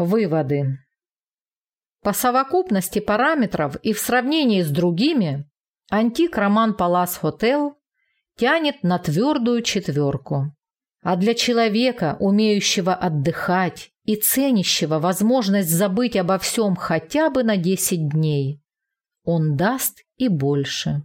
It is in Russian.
Выводы. По совокупности параметров и в сравнении с другими антик Роман Палас Хотел тянет на твердую четверку. А для человека, умеющего отдыхать и ценящего возможность забыть обо всем хотя бы на 10 дней, он даст и больше.